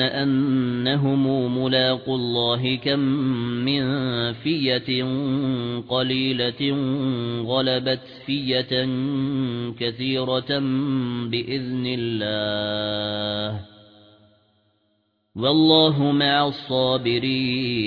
أَنَّهُم مُّلَاقُو اللَّهِ كَم مِّن فِيَّةٍ قَلِيلَةٍ غَلَبَتْ فِيَّةً كَثِيرَةً بِإِذْنِ اللَّهِ وَاللَّهُ مَعَ الصَّابِرِينَ